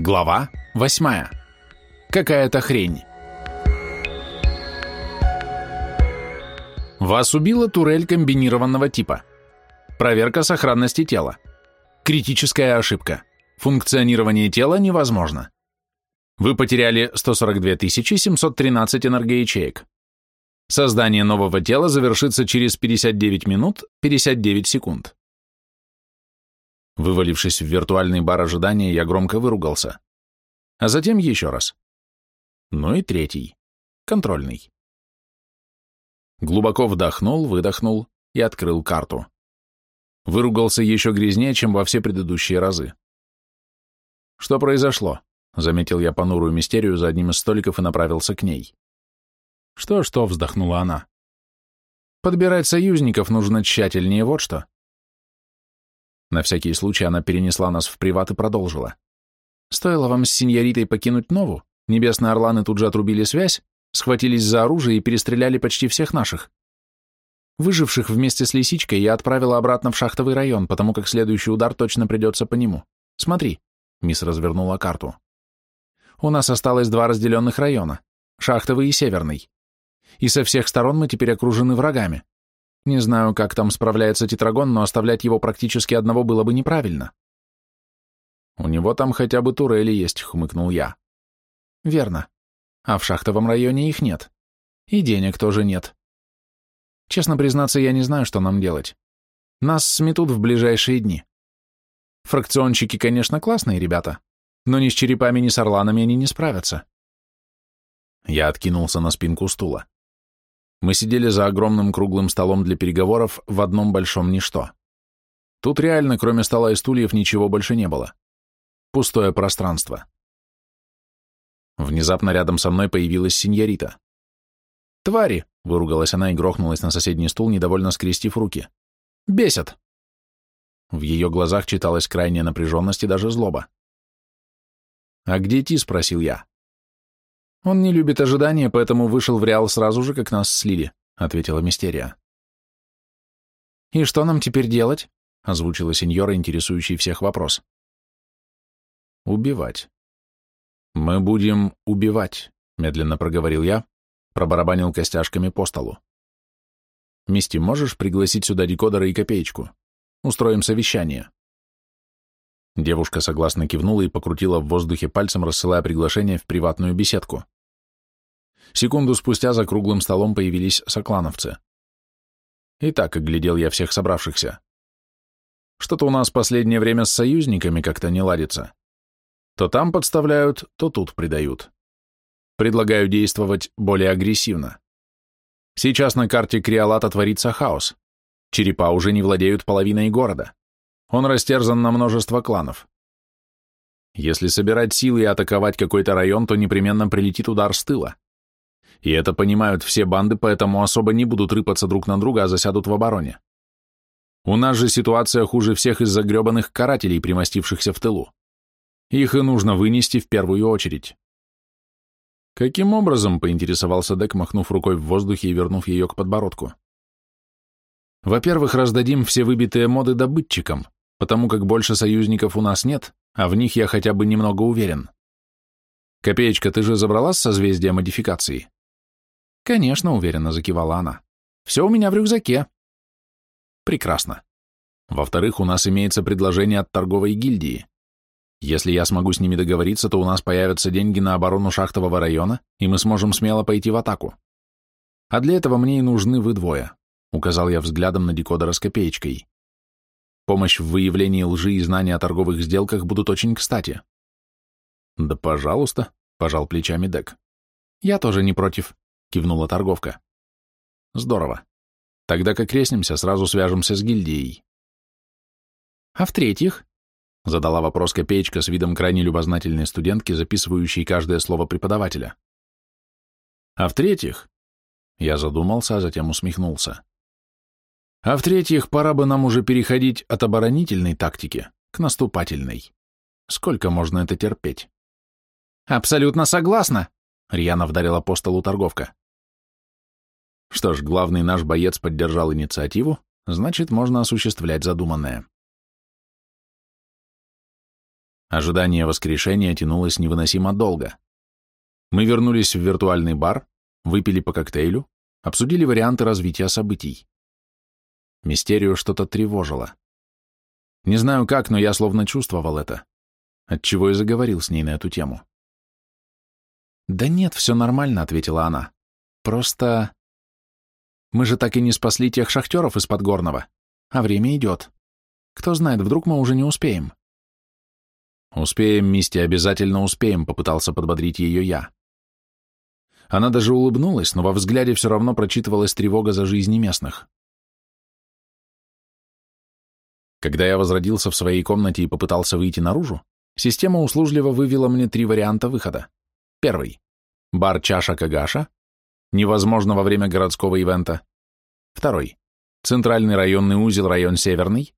Глава 8. Какая-то хрень. Вас убила турель комбинированного типа. Проверка сохранности тела. Критическая ошибка. Функционирование тела невозможно. Вы потеряли 142 713 энергоячеек. Создание нового тела завершится через 59 минут 59 секунд. Вывалившись в виртуальный бар ожидания, я громко выругался. А затем еще раз. Ну и третий. Контрольный. Глубоко вдохнул, выдохнул и открыл карту. Выругался еще грязнее, чем во все предыдущие разы. «Что произошло?» — заметил я понурую мистерию за одним из столиков и направился к ней. «Что-что?» — вздохнула она. «Подбирать союзников нужно тщательнее, вот что. На всякий случай она перенесла нас в приват и продолжила. Стоило вам с синьоритой покинуть Нову, небесные орланы тут же отрубили связь, схватились за оружие и перестреляли почти всех наших. Выживших вместе с лисичкой я отправила обратно в шахтовый район, потому как следующий удар точно придется по нему. Смотри, мисс развернула карту. У нас осталось два разделенных района, шахтовый и северный. И со всех сторон мы теперь окружены врагами. Не знаю, как там справляется Тетрагон, но оставлять его практически одного было бы неправильно. У него там хотя бы турели есть, хмыкнул я. Верно. А в шахтовом районе их нет. И денег тоже нет. Честно признаться, я не знаю, что нам делать. Нас сметут в ближайшие дни. Фракционщики, конечно, классные ребята, но ни с черепами, ни с орланами они не справятся. Я откинулся на спинку стула. Мы сидели за огромным круглым столом для переговоров в одном большом ничто. Тут реально, кроме стола и стульев, ничего больше не было. Пустое пространство. Внезапно рядом со мной появилась синьорита. «Твари!» — выругалась она и грохнулась на соседний стул, недовольно скрестив руки. «Бесят!» В ее глазах читалась крайняя напряженность и даже злоба. «А где Ти?» — спросил я. «Он не любит ожидания, поэтому вышел в Реал сразу же, как нас слили», — ответила Мистерия. «И что нам теперь делать?» — озвучила сеньора, интересующий всех вопрос. «Убивать». «Мы будем убивать», — медленно проговорил я, пробарабанил костяшками по столу. «Мисти, можешь пригласить сюда декодера и копеечку? Устроим совещание». Девушка согласно кивнула и покрутила в воздухе пальцем, рассылая приглашение в приватную беседку. Секунду спустя за круглым столом появились соклановцы. И так оглядел я всех собравшихся. Что-то у нас последнее время с союзниками как-то не ладится. То там подставляют, то тут предают. Предлагаю действовать более агрессивно. Сейчас на карте Криолата творится хаос. Черепа уже не владеют половиной города. Он растерзан на множество кланов. Если собирать силы и атаковать какой-то район, то непременно прилетит удар с тыла. И это понимают все банды, поэтому особо не будут рыпаться друг на друга, а засядут в обороне. У нас же ситуация хуже всех из-за гребаных карателей, примостившихся в тылу. Их и нужно вынести в первую очередь. Каким образом, поинтересовался Дек, махнув рукой в воздухе и вернув ее к подбородку. Во-первых, раздадим все выбитые моды добытчикам, потому как больше союзников у нас нет, а в них я хотя бы немного уверен. Копеечка, ты же забрала с созвездия модификации? Конечно, уверенно закивала она. Все у меня в рюкзаке. Прекрасно. Во-вторых, у нас имеется предложение от торговой гильдии. Если я смогу с ними договориться, то у нас появятся деньги на оборону шахтового района, и мы сможем смело пойти в атаку. А для этого мне и нужны вы двое, указал я взглядом на декодера с копеечкой. Помощь в выявлении лжи и знания о торговых сделках будут очень кстати. Да, пожалуйста, пожал плечами Дек. Я тоже не против, кивнула торговка. Здорово. Тогда как крестимся, сразу свяжемся с гильдией. А в-третьих, задала вопрос копеечка с видом крайне любознательной студентки, записывающей каждое слово преподавателя. А в-третьих, я задумался, а затем усмехнулся. А в-третьих, пора бы нам уже переходить от оборонительной тактики к наступательной. Сколько можно это терпеть? Абсолютно согласна, Рьяно вдарила по столу торговка. Что ж, главный наш боец поддержал инициативу, значит, можно осуществлять задуманное. Ожидание воскрешения тянулось невыносимо долго. Мы вернулись в виртуальный бар, выпили по коктейлю, обсудили варианты развития событий. Мистерию что-то тревожило. Не знаю как, но я словно чувствовал это, отчего и заговорил с ней на эту тему. «Да нет, все нормально», — ответила она. «Просто... Мы же так и не спасли тех шахтеров из Подгорного, а время идет. Кто знает, вдруг мы уже не успеем». «Успеем, Мисти, обязательно успеем», — попытался подбодрить ее я. Она даже улыбнулась, но во взгляде все равно прочитывалась тревога за жизни местных. Когда я возродился в своей комнате и попытался выйти наружу, система услужливо вывела мне три варианта выхода. Первый. Бар Чаша Кагаша. Невозможно во время городского ивента. Второй. Центральный районный узел, район Северный.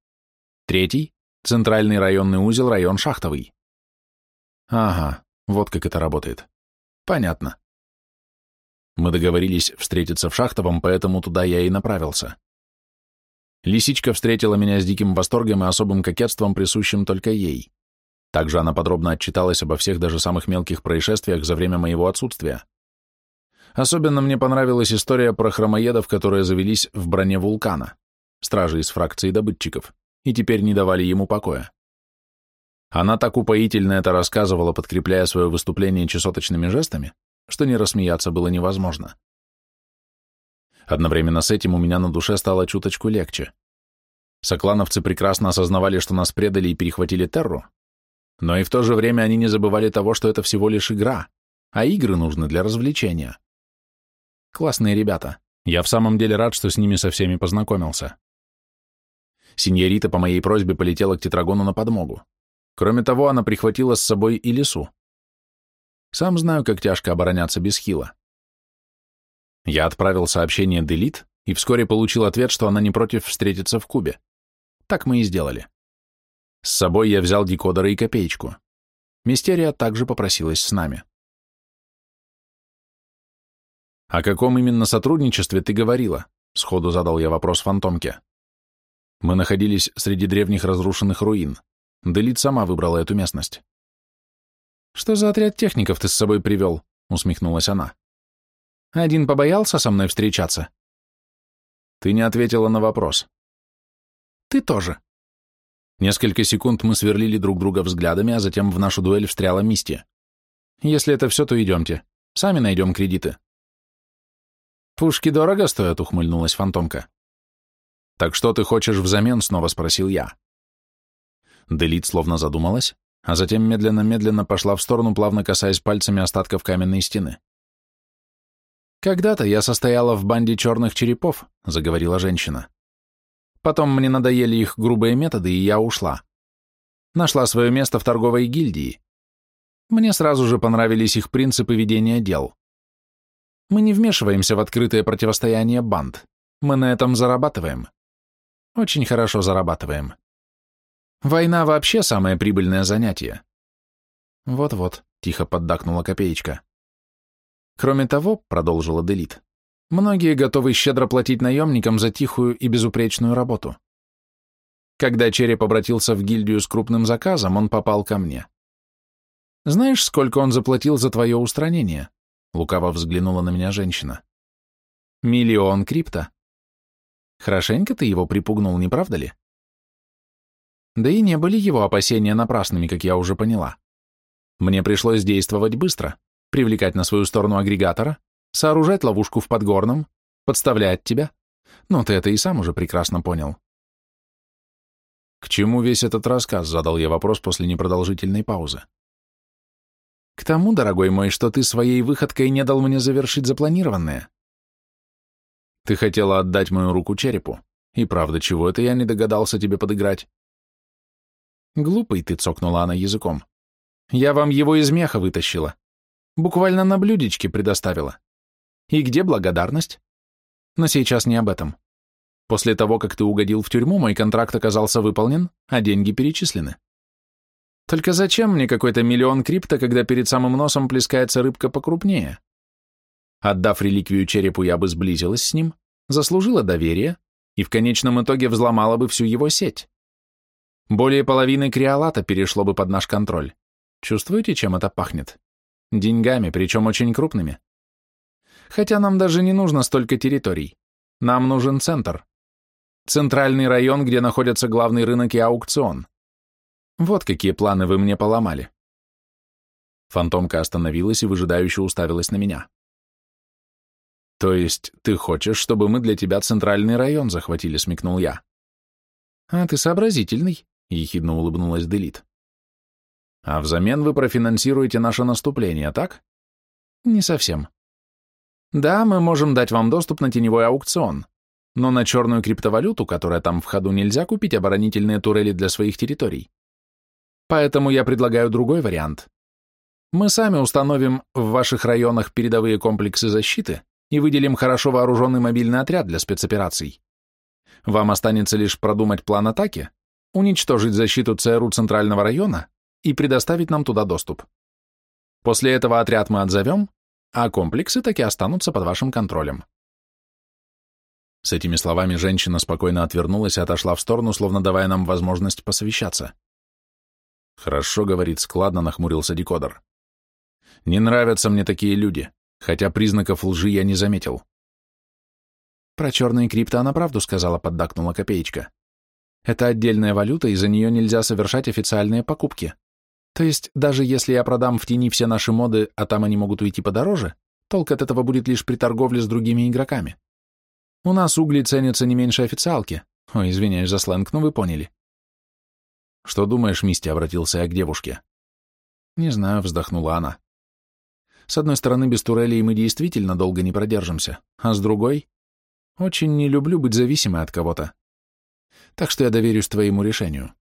Третий. Центральный районный узел, район Шахтовый. Ага, вот как это работает. Понятно. Мы договорились встретиться в Шахтовом, поэтому туда я и направился. Лисичка встретила меня с диким восторгом и особым кокетством, присущим только ей. Также она подробно отчиталась обо всех даже самых мелких происшествиях за время моего отсутствия. Особенно мне понравилась история про хромоедов, которые завелись в броне вулкана, стражи из фракции добытчиков, и теперь не давали ему покоя. Она так упоительно это рассказывала, подкрепляя свое выступление чесоточными жестами, что не рассмеяться было невозможно. Одновременно с этим у меня на душе стало чуточку легче. Соклановцы прекрасно осознавали, что нас предали и перехватили терру, но и в то же время они не забывали того, что это всего лишь игра, а игры нужны для развлечения. Классные ребята. Я в самом деле рад, что с ними со всеми познакомился. Синьорита по моей просьбе полетела к тетрагону на подмогу. Кроме того, она прихватила с собой и лесу. Сам знаю, как тяжко обороняться без хила. Я отправил сообщение Делит и вскоре получил ответ, что она не против встретиться в Кубе. Так мы и сделали. С собой я взял декодера и копеечку. Мистерия также попросилась с нами. «О каком именно сотрудничестве ты говорила?» — сходу задал я вопрос фантомке. Мы находились среди древних разрушенных руин. Делит сама выбрала эту местность. «Что за отряд техников ты с собой привел?» — усмехнулась она. «Один побоялся со мной встречаться?» «Ты не ответила на вопрос». «Ты тоже». Несколько секунд мы сверлили друг друга взглядами, а затем в нашу дуэль встряла Мисти. «Если это все, то идемте. Сами найдем кредиты». «Пушки дорого стоят», — ухмыльнулась фантомка. «Так что ты хочешь взамен?» — снова спросил я. Делит словно задумалась, а затем медленно-медленно пошла в сторону, плавно касаясь пальцами остатков каменной стены. «Когда-то я состояла в банде черных черепов», — заговорила женщина. «Потом мне надоели их грубые методы, и я ушла. Нашла свое место в торговой гильдии. Мне сразу же понравились их принципы ведения дел. Мы не вмешиваемся в открытое противостояние банд. Мы на этом зарабатываем. Очень хорошо зарабатываем. Война вообще самое прибыльное занятие. Вот-вот, тихо поддакнула копеечка. Кроме того, продолжила Делит, многие готовы щедро платить наемникам за тихую и безупречную работу. Когда Череп обратился в гильдию с крупным заказом, он попал ко мне. Знаешь, сколько он заплатил за твое устранение? Лукаво взглянула на меня женщина. Миллион крипта. Хорошенько ты его припугнул, не правда ли? Да и не были его опасения напрасными, как я уже поняла. Мне пришлось действовать быстро, привлекать на свою сторону агрегатора, сооружать ловушку в Подгорном, подставлять тебя. Ну, ты это и сам уже прекрасно понял. К чему весь этот рассказ, задал я вопрос после непродолжительной паузы. К тому, дорогой мой, что ты своей выходкой не дал мне завершить запланированное. Ты хотела отдать мою руку черепу, и правда, чего это я не догадался тебе подыграть? «Глупый ты», — цокнула она языком. «Я вам его из меха вытащила. Буквально на блюдечке предоставила. И где благодарность? Но сейчас не об этом. После того, как ты угодил в тюрьму, мой контракт оказался выполнен, а деньги перечислены. Только зачем мне какой-то миллион крипта, когда перед самым носом плескается рыбка покрупнее? Отдав реликвию черепу, я бы сблизилась с ним, заслужила доверие и в конечном итоге взломала бы всю его сеть. Более половины криолата перешло бы под наш контроль. Чувствуете, чем это пахнет? Деньгами, причем очень крупными. Хотя нам даже не нужно столько территорий. Нам нужен центр. Центральный район, где находятся главный рынок и аукцион. Вот какие планы вы мне поломали. Фантомка остановилась и выжидающе уставилась на меня. То есть ты хочешь, чтобы мы для тебя центральный район захватили, смекнул я. А ты сообразительный, ехидно улыбнулась Делит. А взамен вы профинансируете наше наступление, так? Не совсем. Да, мы можем дать вам доступ на теневой аукцион, но на черную криптовалюту, которая там в ходу, нельзя купить оборонительные турели для своих территорий. Поэтому я предлагаю другой вариант. Мы сами установим в ваших районах передовые комплексы защиты и выделим хорошо вооруженный мобильный отряд для спецопераций. Вам останется лишь продумать план атаки, уничтожить защиту ЦРУ Центрального района и предоставить нам туда доступ. После этого отряд мы отзовем, а комплексы таки останутся под вашим контролем. С этими словами женщина спокойно отвернулась и отошла в сторону, словно давая нам возможность посовещаться. «Хорошо», — говорит, складно нахмурился декодер. Не нравятся мне такие люди, хотя признаков лжи я не заметил. Про черные крипто она правду сказала, поддакнула копеечка. Это отдельная валюта, и за нее нельзя совершать официальные покупки. То есть, даже если я продам в тени все наши моды, а там они могут уйти подороже, толк от этого будет лишь при торговле с другими игроками. У нас угли ценятся не меньше официалки. Ой, извиняюсь за сленг, но вы поняли. Что думаешь, Мисти, обратился я к девушке. Не знаю, вздохнула она. С одной стороны, без турелей мы действительно долго не продержимся, а с другой, очень не люблю быть зависимой от кого-то. Так что я доверюсь твоему решению.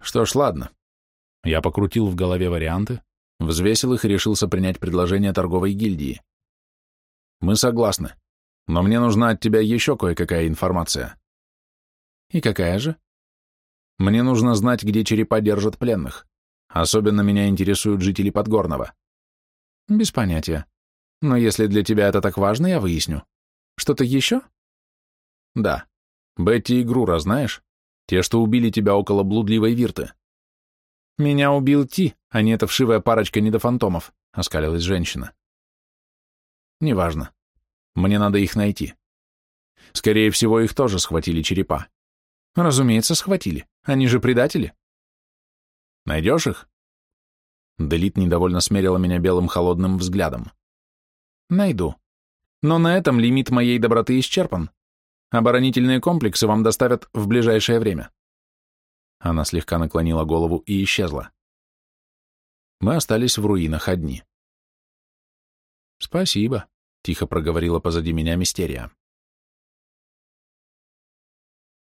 Что ж, ладно. Я покрутил в голове варианты, взвесил их и решился принять предложение торговой гильдии. Мы согласны, но мне нужна от тебя еще кое-какая информация. И какая же? Мне нужно знать, где черепа держат пленных. Особенно меня интересуют жители Подгорного. Без понятия. Но если для тебя это так важно, я выясню. Что-то еще? Да. Бетти и Грура знаешь? Те, что убили тебя около блудливой вирты. Меня убил Ти, а не эта вшивая парочка недофантомов, оскалилась женщина. Неважно. Мне надо их найти. Скорее всего, их тоже схватили черепа. Разумеется, схватили. Они же предатели. Найдешь их? Делит недовольно смерила меня белым холодным взглядом. Найду. Но на этом лимит моей доброты исчерпан. Оборонительные комплексы вам доставят в ближайшее время. Она слегка наклонила голову и исчезла. Мы остались в руинах одни. «Спасибо», — тихо проговорила позади меня мистерия.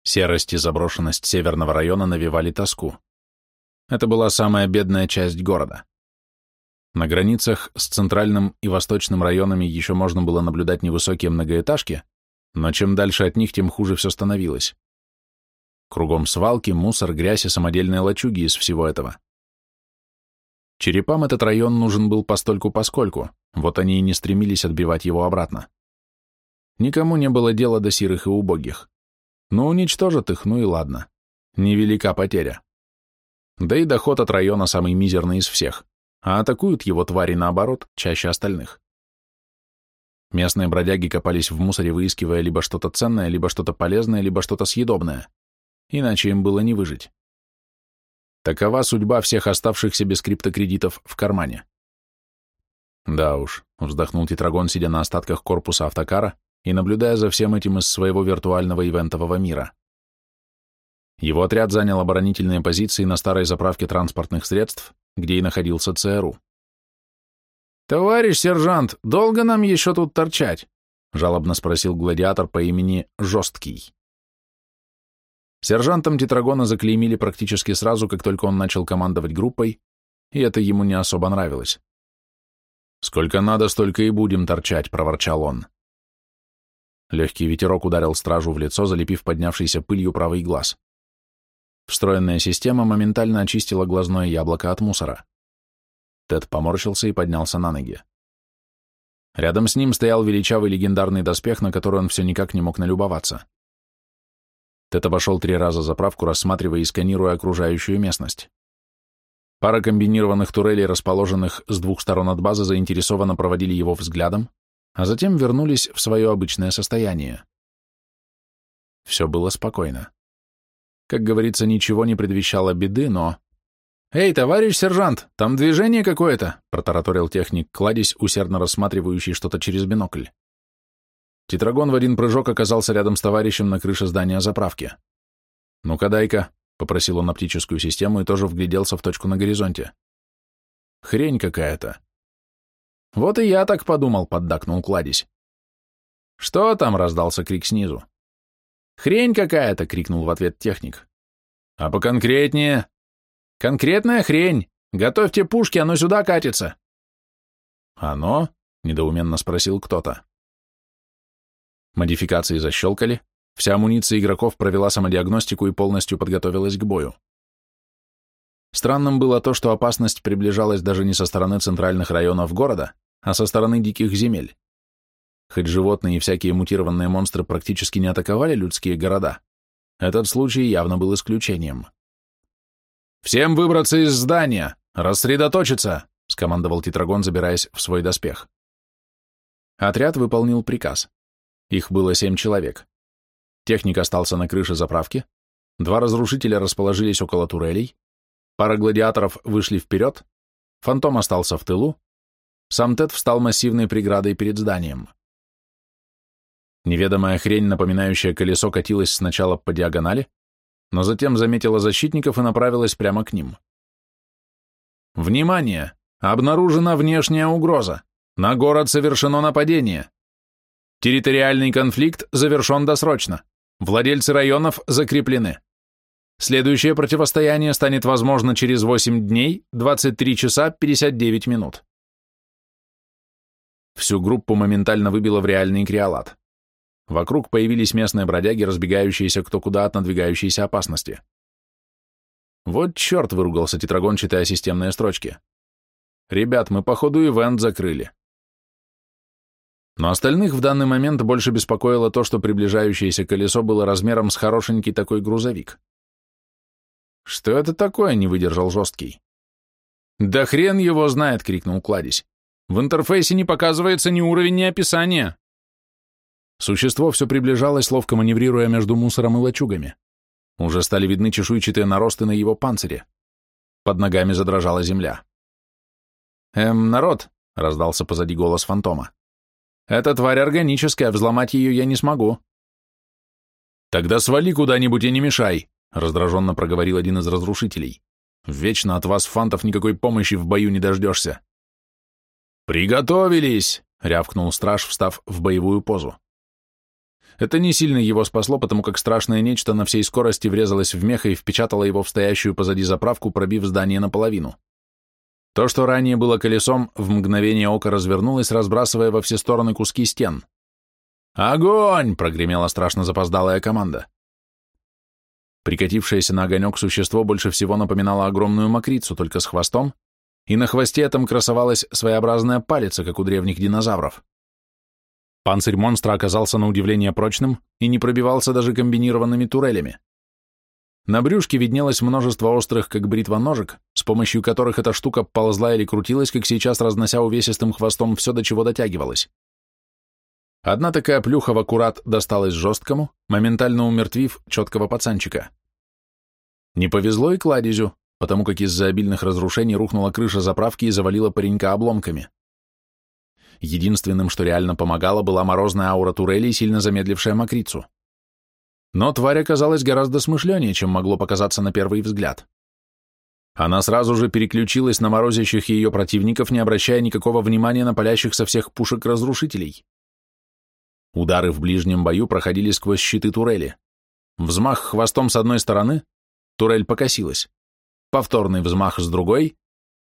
Серость и заброшенность северного района навевали тоску. Это была самая бедная часть города. На границах с центральным и восточным районами еще можно было наблюдать невысокие многоэтажки, но чем дальше от них, тем хуже все становилось. Кругом свалки, мусор, грязь и самодельные лачуги из всего этого. Черепам этот район нужен был постольку-поскольку, вот они и не стремились отбивать его обратно. Никому не было дела до сирых и убогих. Ну, уничтожат их, ну и ладно. Невелика потеря. Да и доход от района самый мизерный из всех, а атакуют его твари, наоборот, чаще остальных. Местные бродяги копались в мусоре, выискивая либо что-то ценное, либо что-то полезное, либо что-то съедобное. Иначе им было не выжить. Такова судьба всех оставшихся без криптокредитов в кармане. Да уж, вздохнул Тетрагон, сидя на остатках корпуса автокара и наблюдая за всем этим из своего виртуального ивентового мира. Его отряд занял оборонительные позиции на старой заправке транспортных средств, где и находился ЦРУ. «Товарищ сержант, долго нам еще тут торчать?» — жалобно спросил гладиатор по имени Жесткий. Сержантом Тетрагона заклеймили практически сразу, как только он начал командовать группой, и это ему не особо нравилось. «Сколько надо, столько и будем торчать», — проворчал он. Легкий ветерок ударил стражу в лицо, залепив поднявшийся пылью правый глаз. Встроенная система моментально очистила глазное яблоко от мусора. Тед поморщился и поднялся на ноги. Рядом с ним стоял величавый легендарный доспех, на который он все никак не мог налюбоваться. Тед обошел три раза заправку, рассматривая и сканируя окружающую местность. Пара комбинированных турелей, расположенных с двух сторон от базы, заинтересованно проводили его взглядом, а затем вернулись в свое обычное состояние. Все было спокойно. Как говорится, ничего не предвещало беды, но... «Эй, товарищ сержант, там движение какое-то!» — протараторил техник, кладезь, усердно рассматривающий что-то через бинокль. Тетрагон в один прыжок оказался рядом с товарищем на крыше здания заправки. «Ну-ка, дай-ка», — попросил он оптическую систему и тоже вгляделся в точку на горизонте. «Хрень какая-то». «Вот и я так подумал», — поддакнул кладезь. «Что там?» — раздался крик снизу. «Хрень какая-то!» — крикнул в ответ техник. «А поконкретнее?» «Конкретная хрень! Готовьте пушки, оно сюда катится!» «Оно?» — недоуменно спросил кто-то. Модификации защелкали, вся амуниция игроков провела самодиагностику и полностью подготовилась к бою. Странным было то, что опасность приближалась даже не со стороны центральных районов города, а со стороны диких земель. Хоть животные и всякие мутированные монстры практически не атаковали людские города, этот случай явно был исключением. «Всем выбраться из здания! Рассредоточиться!» — скомандовал Тетрагон, забираясь в свой доспех. Отряд выполнил приказ. Их было семь человек. Техник остался на крыше заправки, два разрушителя расположились около турелей, пара гладиаторов вышли вперед, фантом остался в тылу, сам Тед встал массивной преградой перед зданием. Неведомая хрень, напоминающая колесо, катилась сначала по диагонали, но затем заметила защитников и направилась прямо к ним. «Внимание! Обнаружена внешняя угроза! На город совершено нападение! Территориальный конфликт завершен досрочно. Владельцы районов закреплены. Следующее противостояние станет возможно через 8 дней, 23 часа 59 минут». Всю группу моментально выбило в реальный криолат. Вокруг появились местные бродяги, разбегающиеся кто куда от надвигающейся опасности. Вот черт, выругался Тетрагон, читая системные строчки. Ребят, мы походу ивент закрыли. Но остальных в данный момент больше беспокоило то, что приближающееся колесо было размером с хорошенький такой грузовик. «Что это такое?» — не выдержал жесткий. «Да хрен его знает!» — крикнул Кладезь. «В интерфейсе не показывается ни уровень, ни описание!» Существо все приближалось, ловко маневрируя между мусором и лачугами. Уже стали видны чешуйчатые наросты на его панцире. Под ногами задрожала земля. «Эм, народ!» — раздался позади голос фантома. «Эта тварь органическая, взломать ее я не смогу». «Тогда свали куда-нибудь и не мешай», — раздраженно проговорил один из разрушителей. «Вечно от вас, фантов, никакой помощи в бою не дождешься». «Приготовились!» — рявкнул страж, встав в боевую позу. Это не сильно его спасло, потому как страшное нечто на всей скорости врезалось в меха и впечатало его в стоящую позади заправку, пробив здание наполовину. То, что ранее было колесом, в мгновение ока развернулось, разбрасывая во все стороны куски стен. «Огонь!» — прогремела страшно запоздалая команда. Прикатившееся на огонек существо больше всего напоминало огромную мокрицу, только с хвостом, и на хвосте этом красовалась своеобразная палица, как у древних динозавров. Панцирь монстра оказался на удивление прочным и не пробивался даже комбинированными турелями. На брюшке виднелось множество острых, как бритва ножек, с помощью которых эта штука ползла или крутилась, как сейчас разнося увесистым хвостом все, до чего дотягивалась. Одна такая плюха в аккурат досталась жесткому, моментально умертвив четкого пацанчика. Не повезло и кладезю, потому как из-за обильных разрушений рухнула крыша заправки и завалила паренька обломками. Единственным, что реально помогало, была морозная аура турелей, сильно замедлившая мокрицу. Но тварь оказалась гораздо смышленнее, чем могло показаться на первый взгляд. Она сразу же переключилась на морозящих ее противников, не обращая никакого внимания на палящих со всех пушек разрушителей. Удары в ближнем бою проходили сквозь щиты турели. Взмах хвостом с одной стороны, турель покосилась. Повторный взмах с другой,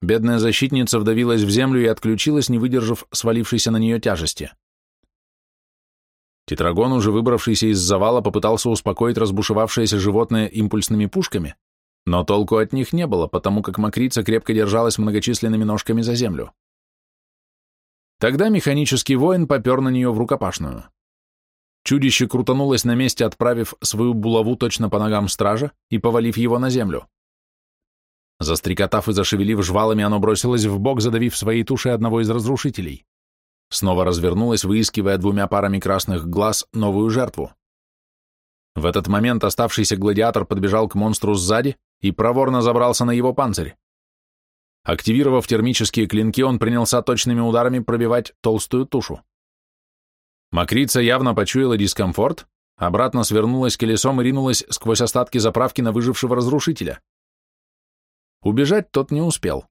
Бедная защитница вдавилась в землю и отключилась, не выдержав свалившейся на нее тяжести. Тетрагон, уже выбравшийся из завала, попытался успокоить разбушевавшееся животное импульсными пушками, но толку от них не было, потому как мокрица крепко держалась многочисленными ножками за землю. Тогда механический воин попер на нее в рукопашную. чудище крутанулось на месте, отправив свою булаву точно по ногам стража и повалив его на землю. Застрекотав и зашевелив жвалами, оно бросилось в бок, задавив своей тушей одного из разрушителей. Снова развернулось, выискивая двумя парами красных глаз новую жертву. В этот момент оставшийся гладиатор подбежал к монстру сзади и проворно забрался на его панцирь. Активировав термические клинки, он принялся точными ударами пробивать толстую тушу. Макрица явно почуяла дискомфорт, обратно свернулась колесом и ринулась сквозь остатки заправки на выжившего разрушителя. Убежать тот не успел,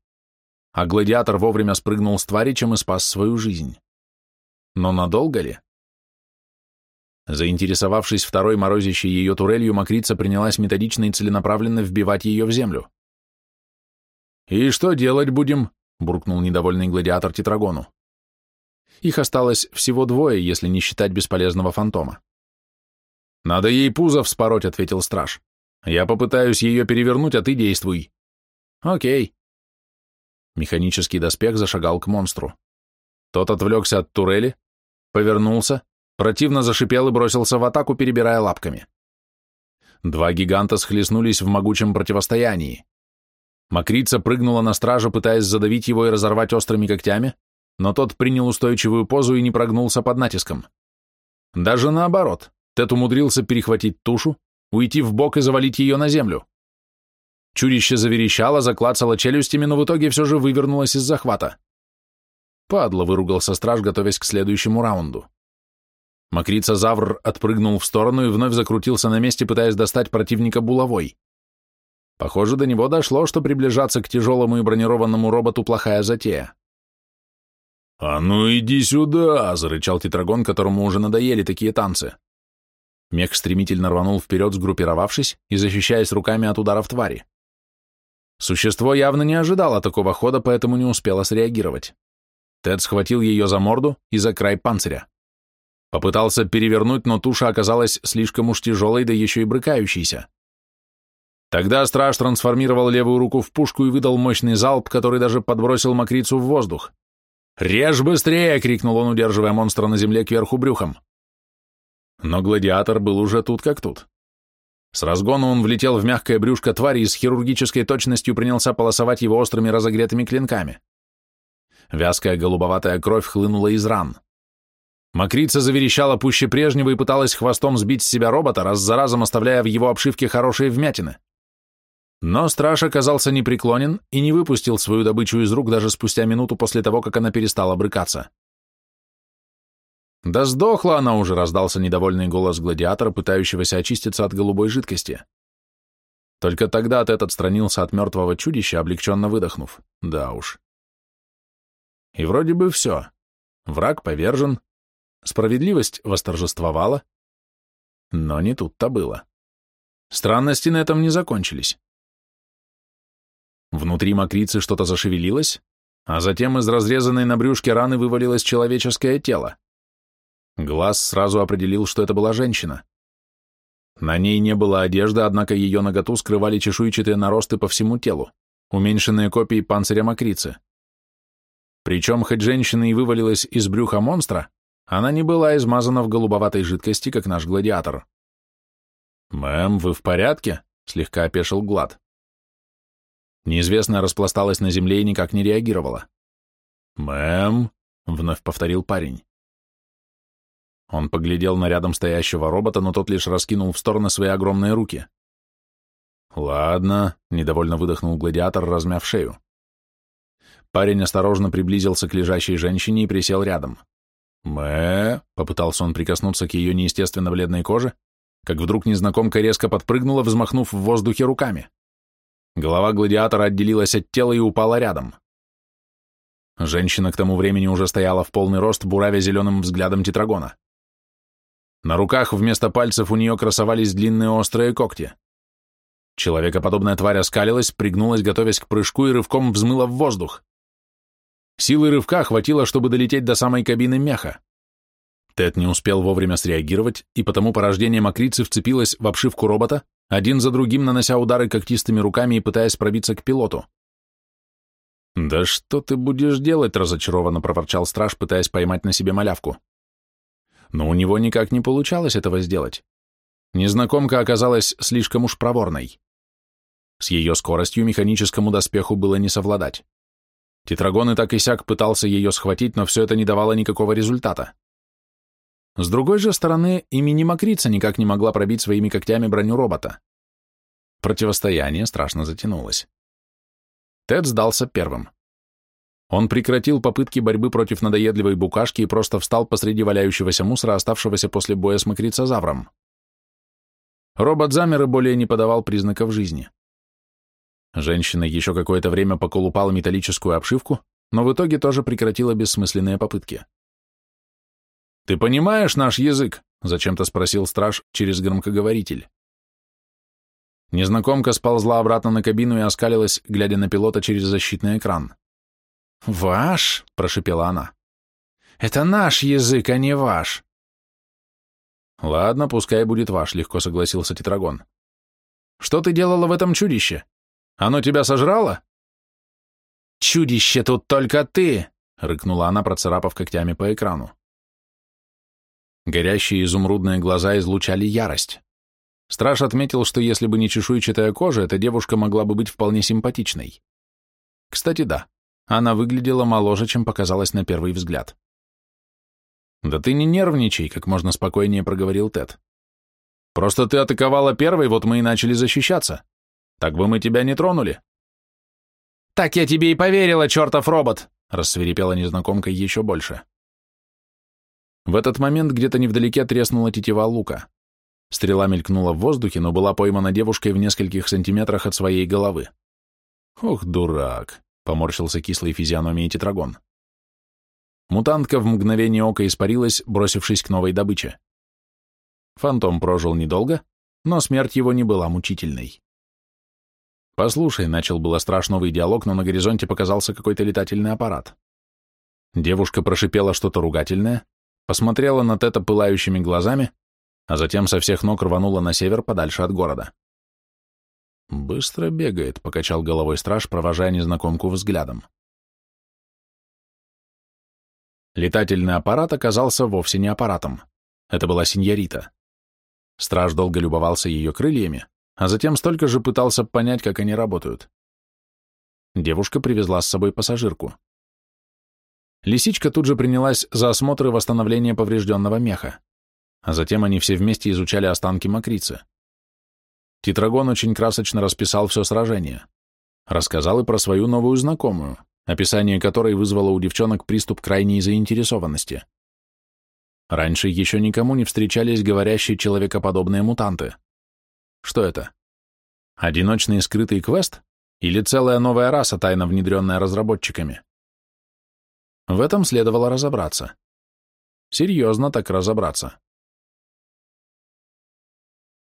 а гладиатор вовремя спрыгнул с твари, чем и спас свою жизнь. Но надолго ли? Заинтересовавшись второй морозящей ее турелью, Макрица принялась методично и целенаправленно вбивать ее в землю. «И что делать будем?» — буркнул недовольный гладиатор Тетрагону. Их осталось всего двое, если не считать бесполезного фантома. «Надо ей пузо вспороть», — ответил страж. «Я попытаюсь ее перевернуть, а ты действуй». «Окей». Механический доспех зашагал к монстру. Тот отвлекся от турели, повернулся, противно зашипел и бросился в атаку, перебирая лапками. Два гиганта схлестнулись в могучем противостоянии. Макрица прыгнула на стража, пытаясь задавить его и разорвать острыми когтями, но тот принял устойчивую позу и не прогнулся под натиском. Даже наоборот, Тед умудрился перехватить тушу, уйти в бок и завалить ее на землю. Чудище заверещало, заклацало челюстями, но в итоге все же вывернулось из захвата. Падла, выругался страж, готовясь к следующему раунду. Макрица-завр отпрыгнул в сторону и вновь закрутился на месте, пытаясь достать противника булавой. Похоже, до него дошло, что приближаться к тяжелому и бронированному роботу плохая затея. «А ну иди сюда!» — зарычал тетрагон, которому уже надоели такие танцы. Мех стремительно рванул вперед, сгруппировавшись и защищаясь руками от ударов твари. Существо явно не ожидало такого хода, поэтому не успело среагировать. Тед схватил ее за морду и за край панциря. Попытался перевернуть, но туша оказалась слишком уж тяжелой, да еще и брыкающейся. Тогда страж трансформировал левую руку в пушку и выдал мощный залп, который даже подбросил мокрицу в воздух. «Режь быстрее!» — крикнул он, удерживая монстра на земле кверху брюхом. Но гладиатор был уже тут как тут. С разгона он влетел в мягкое брюшко твари и с хирургической точностью принялся полосовать его острыми разогретыми клинками. Вязкая голубоватая кровь хлынула из ран. Макрица заверещала пуще прежнего и пыталась хвостом сбить с себя робота, раз за разом оставляя в его обшивке хорошие вмятины. Но страж оказался непреклонен и не выпустил свою добычу из рук даже спустя минуту после того, как она перестала брыкаться. «Да сдохла она уже!» — раздался недовольный голос гладиатора, пытающегося очиститься от голубой жидкости. Только тогда Тед отстранился от мертвого чудища, облегченно выдохнув. Да уж. И вроде бы все. Враг повержен, справедливость восторжествовала. Но не тут-то было. Странности на этом не закончились. Внутри мокрицы что-то зашевелилось, а затем из разрезанной на брюшке раны вывалилось человеческое тело. Глаз сразу определил, что это была женщина. На ней не было одежды, однако ее наготу скрывали чешуйчатые наросты по всему телу, уменьшенные копии панциря мокрицы. Причем, хоть женщина и вывалилась из брюха монстра, она не была измазана в голубоватой жидкости, как наш гладиатор. «Мэм, вы в порядке?» — слегка опешил Глад. Неизвестная распласталась на земле и никак не реагировала. «Мэм», — вновь повторил парень. Он поглядел на рядом стоящего робота, но тот лишь раскинул в стороны свои огромные руки. «Ладно», — недовольно выдохнул гладиатор, размяв шею. Парень осторожно приблизился к лежащей женщине и присел рядом. «Мэ», — попытался он прикоснуться к ее неестественно бледной коже, как вдруг незнакомка резко подпрыгнула, взмахнув в воздухе руками. Голова гладиатора отделилась от тела и упала рядом. Женщина к тому времени уже стояла в полный рост, буравя зеленым взглядом тетрагона. На руках вместо пальцев у нее красовались длинные острые когти. Человекоподобная тварь оскалилась, пригнулась, готовясь к прыжку, и рывком взмыла в воздух. Силы рывка хватило, чтобы долететь до самой кабины меха. Тед не успел вовремя среагировать, и потому порождение мокрицы вцепилось в обшивку робота, один за другим нанося удары когтистыми руками и пытаясь пробиться к пилоту. «Да что ты будешь делать?» — разочарованно проворчал страж, пытаясь поймать на себе малявку. но у него никак не получалось этого сделать. Незнакомка оказалась слишком уж проворной. С ее скоростью механическому доспеху было не совладать. Тетрагон и так и сяк пытался ее схватить, но все это не давало никакого результата. С другой же стороны, и мини-макрица никак не могла пробить своими когтями броню робота. Противостояние страшно затянулось. Тед сдался первым. Он прекратил попытки борьбы против надоедливой букашки и просто встал посреди валяющегося мусора, оставшегося после боя с макрицозавром. Робот замер и более не подавал признаков жизни. Женщина еще какое-то время поколупала металлическую обшивку, но в итоге тоже прекратила бессмысленные попытки. «Ты понимаешь наш язык?» — зачем-то спросил страж через громкоговоритель. Незнакомка сползла обратно на кабину и оскалилась, глядя на пилота через защитный экран. «Ваш?» — прошепела она. «Это наш язык, а не ваш». «Ладно, пускай будет ваш», — легко согласился Тетрагон. «Что ты делала в этом чудище? Оно тебя сожрало?» «Чудище тут только ты!» — рыкнула она, процарапав когтями по экрану. Горящие изумрудные глаза излучали ярость. Страж отметил, что если бы не чешуйчатая кожа, эта девушка могла бы быть вполне симпатичной. Кстати, да, она выглядела моложе, чем показалось на первый взгляд. «Да ты не нервничай», — как можно спокойнее проговорил Тед. «Просто ты атаковала первой, вот мы и начали защищаться. Так бы мы тебя не тронули». «Так я тебе и поверила, чертов робот!» — рассверепела незнакомка еще больше. В этот момент где-то невдалеке треснула тетива лука. Стрела мелькнула в воздухе, но была поймана девушкой в нескольких сантиметрах от своей головы. «Ох, дурак!» поморщился кислой физиономией тетрагон. Мутантка в мгновение ока испарилась, бросившись к новой добыче. Фантом прожил недолго, но смерть его не была мучительной. «Послушай», — начал было страшный диалог, но на горизонте показался какой-то летательный аппарат. Девушка прошипела что-то ругательное, посмотрела на Тета пылающими глазами, а затем со всех ног рванула на север подальше от города. «Быстро бегает», — покачал головой страж, провожая незнакомку взглядом. Летательный аппарат оказался вовсе не аппаратом. Это была синьорита. Страж долго любовался ее крыльями, а затем столько же пытался понять, как они работают. Девушка привезла с собой пассажирку. Лисичка тут же принялась за осмотр и восстановление поврежденного меха, а затем они все вместе изучали останки мокрицы. Титрагон очень красочно расписал все сражение. Рассказал и про свою новую знакомую, описание которой вызвало у девчонок приступ крайней заинтересованности. Раньше еще никому не встречались говорящие человекоподобные мутанты. Что это? Одиночный скрытый квест? Или целая новая раса, тайно внедренная разработчиками? В этом следовало разобраться. Серьезно так разобраться.